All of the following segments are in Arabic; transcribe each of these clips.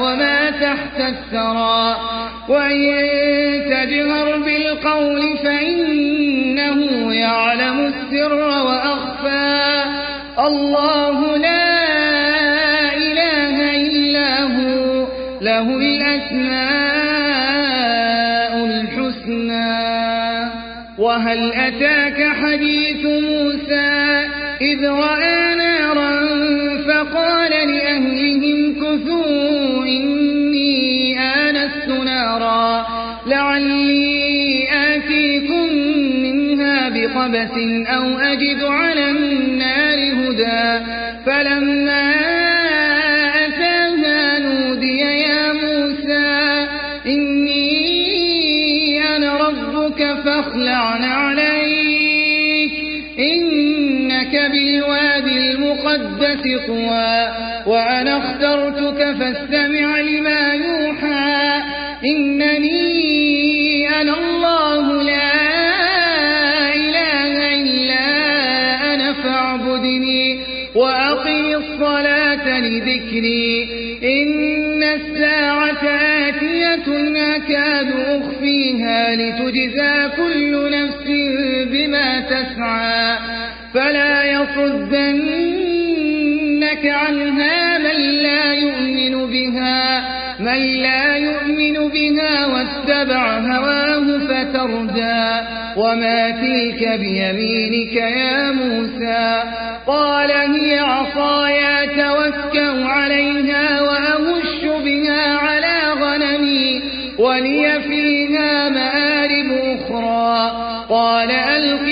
وما تحت الثرى. وإن تجهر بالقول فإنه يعلم السر وأخفى. الله لا إله إلا هو له الأسماء الحسنى. وهل أتاك حديث موسى؟ إذ رأى بقبس أو أجد على النار هدى فلما أتاها نودي يا موسى إني أنا ربك فاخلع عليك إنك بالوادي المقدس طوى وأنا اخترتك فاستمع لما يوحى إنني يصدنك عنها من لا يؤمن بها من لا يؤمن بها واتبع هواه فتردى وما تلك بيمينك يا موسى؟ قال هي عصايا توكأ عليها وأهش بها على غنمي ولي فيها مآرب أخرى. قال ألقها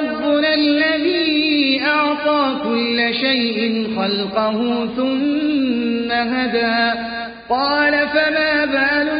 ربنا الذي أعطى كل شيء خلقه ثم هدى. قال فما بال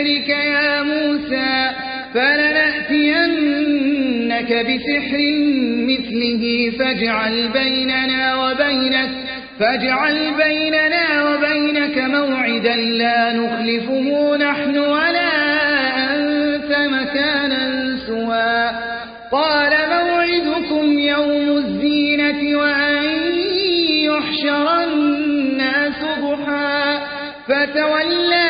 بسحرك يا موسى فلنأتينك بسحر مثله فاجعل بيننا وبينك فاجعل بيننا وبينك موعدا لا نخلفه نحن ولا أنت مكانا سوى قال موعدكم يوم الزينة وأن يحشر الناس ضحى فتولى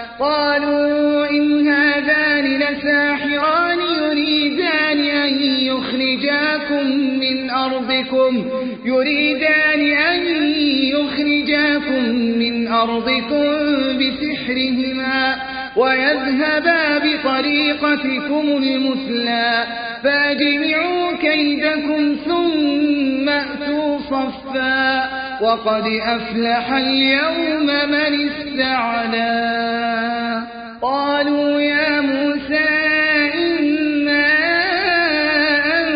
قالوا إن هذان لساحران يريدان أن يخرجاكم من أرضكم يريدان أن يخرجاكم من أرضكم بسحرهما ويذهبا بطريقتكم المثلى فاجمعوا كيدكم ثم أتوا صفا. وقد أفلح اليوم من استعلى. قالوا يا موسى إما أن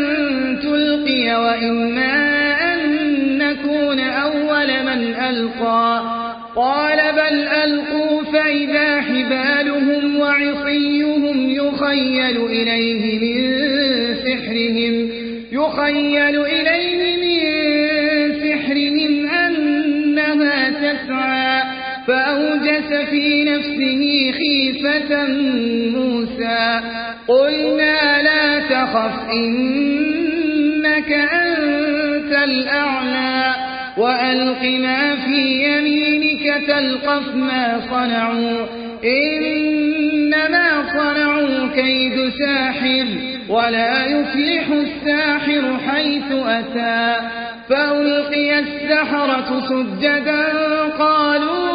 تلقي وإما أن نكون أول من ألقى. قال بل ألقوا فإذا حبالهم وعصيهم يخيل إليه من سحرهم يخيل إليه في نفسه خيفة موسى. قلنا لا تخف إنك أنت الأعلى. وألق ما في يمينك تلقف ما صنعوا. إنما صنعوا كيد ساحر ولا يفلح الساحر حيث أتى. فألقي السحرة سجدا قالوا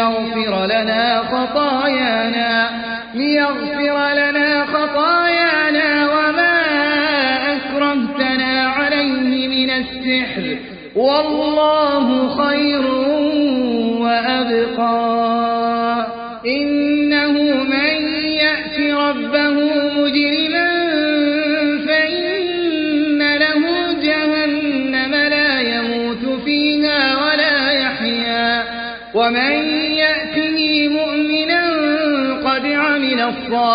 ليغفر لنا خطايانا ليغفر لنا خطايانا وما أكرهتنا عليه من السحر. والله خير وأبقى.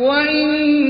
وإني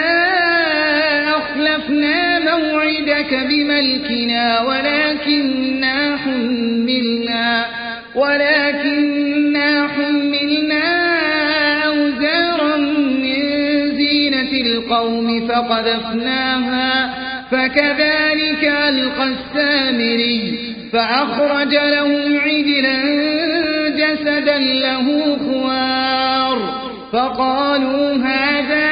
أخلفنا موعدك بملكنا ولكننا حملنا ولكننا حملنا أوزارا من زينة القوم فقذفناها فكذلك ألقى السامري فأخرج لهم عجلا جسدا له خوار فقالوا هذا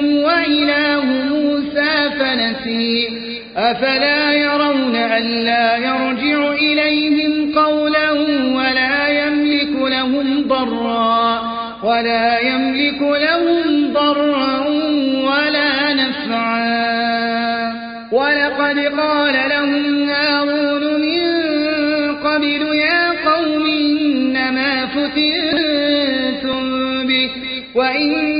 إلهكم وإله موسى فنسي. أفلا يرون ألا يرجع إليهم قولا ولا يملك لهم ضرا ولا يملك لهم ضرا ولا نفعا. ولقد قال لهم هارون من قبل يا قوم إنما فتنتم به وإن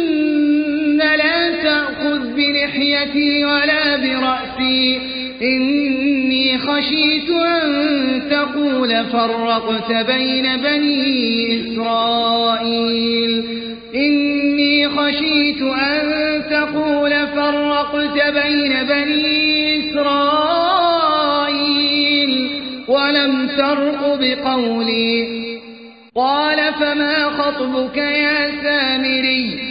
بلحيتي ولا برأسي. إني خشيت أن تقول فرقت بين بني إسرائيل. إني خشيت أن تقول فرقت بين بني إسرائيل. ولم ترق بقولي. قال فما خطبك يا سامري؟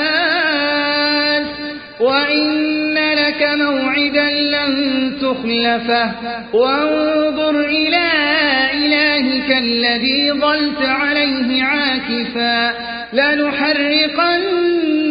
موعدا لن تخلفه. وانظر إلى إلهك الذي ظلت عليه عاكفا. لنحرقنه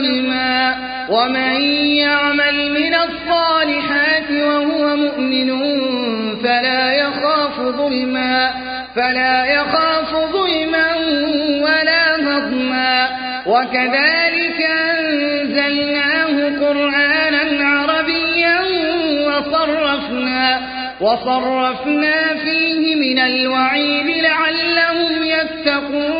ظلما ومن يعمل من الصالحات وهو مؤمن فلا يخاف ظلما فلا يخاف ظلما ولا هضما وكذلك أنزلناه قرآنا عربيا وصرفنا وصرفنا فيه من الوعيد لعلهم يتقون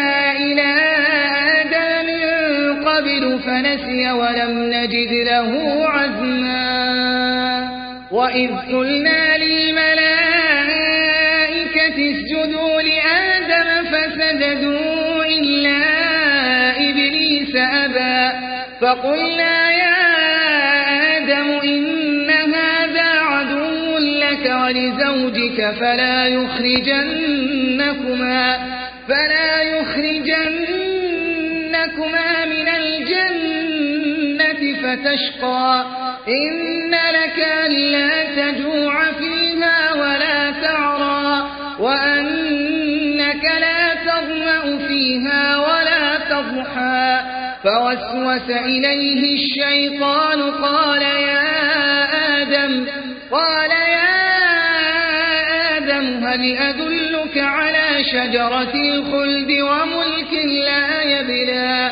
فنسي ولم نجد له عزما. وإذ قلنا للملائكة اسجدوا لآدم فسجدوا إلا إبليس أبى. فقلنا يا آدم إن هذا عدو لك ولزوجك فلا يخرجنكما. فلا فتشقى إن لك ألا تجوع فيها ولا تعرى وأنك لا تظمأ فيها ولا تضحى. فوسوس إليه الشيطان قال يا آدم قال يا آدم هل أدلك على شجرة الخلد وملك لا يبلى؟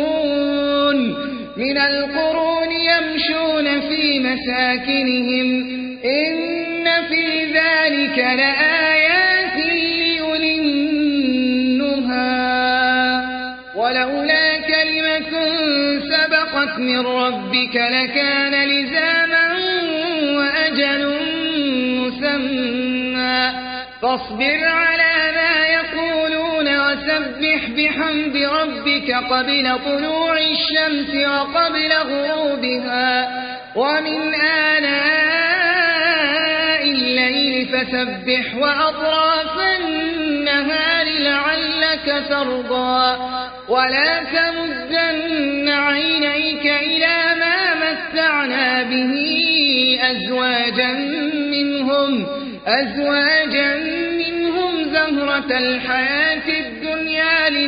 من القرون يمشون في مساكنهم. إن في ذلك لآيات ليلنها ولولا كلمة سبقت من ربك لكان لزاما وأجل مسمى. فاصبر على ما يقولون وسبح بحمد ربك قبل طلوع الشمس وقبل غروبها. ومن آناء الليل فسبح وأطراف النهار لعلك ترضى. ولا تمدن عينيك إلى ما متعنا به أزواجا منهم أزواجا منهم زهرة الحياة الدنيا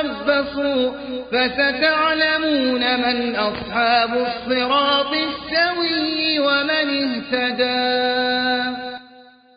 فتربصوا فستعلمون من أصحاب الصراط السوي ومن اهتدى.